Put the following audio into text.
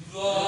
The.